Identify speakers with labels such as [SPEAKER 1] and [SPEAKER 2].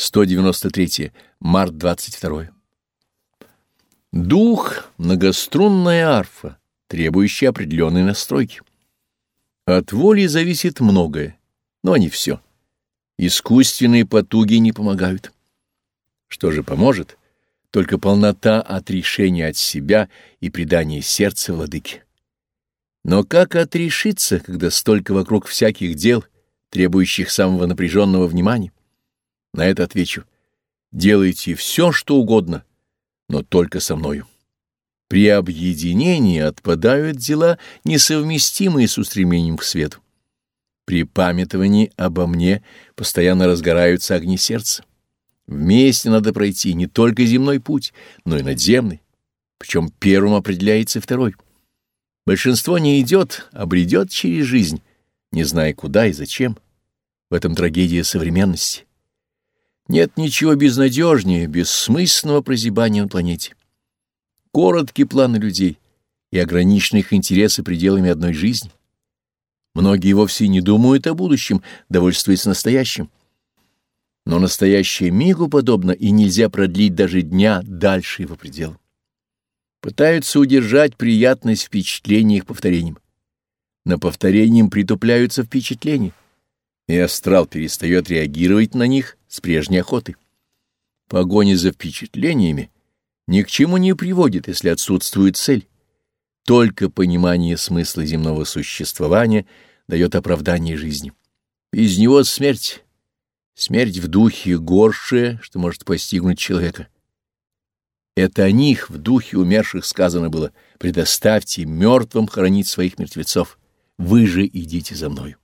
[SPEAKER 1] 193. Март 22. Дух — многострунная арфа, требующая определенной настройки. От воли зависит многое, но не все. Искусственные потуги не помогают. Что же поможет? Только полнота отрешения от себя и предание сердца владыке. Но как отрешиться, когда столько вокруг всяких дел, требующих самого напряженного внимания? На это отвечу. Делайте все, что угодно, но только со мною. При объединении отпадают дела, несовместимые с устремлением к свету. При памятовании обо мне постоянно разгораются огни сердца. Вместе надо пройти не только земной путь, но и надземный, причем первым определяется второй. Большинство не идет, а бредет через жизнь, не зная куда и зачем. В этом трагедия современности. Нет ничего безнадежнее, бессмысленного прозябания на планете. Короткие планы людей и ограниченные их интересы пределами одной жизни. Многие вовсе не думают о будущем, довольствуясь настоящим. Но настоящее мигу подобно, и нельзя продлить даже дня дальше его предела. Пытаются удержать приятность впечатления их повторением. На повторением притупляются впечатления и астрал перестает реагировать на них с прежней охотой. Погоня за впечатлениями ни к чему не приводит, если отсутствует цель. Только понимание смысла земного существования дает оправдание жизни. Без него смерть. Смерть в духе горшее, что может постигнуть человека. Это о них в духе умерших сказано было «Предоставьте мертвым хоронить своих мертвецов, вы же идите за мною».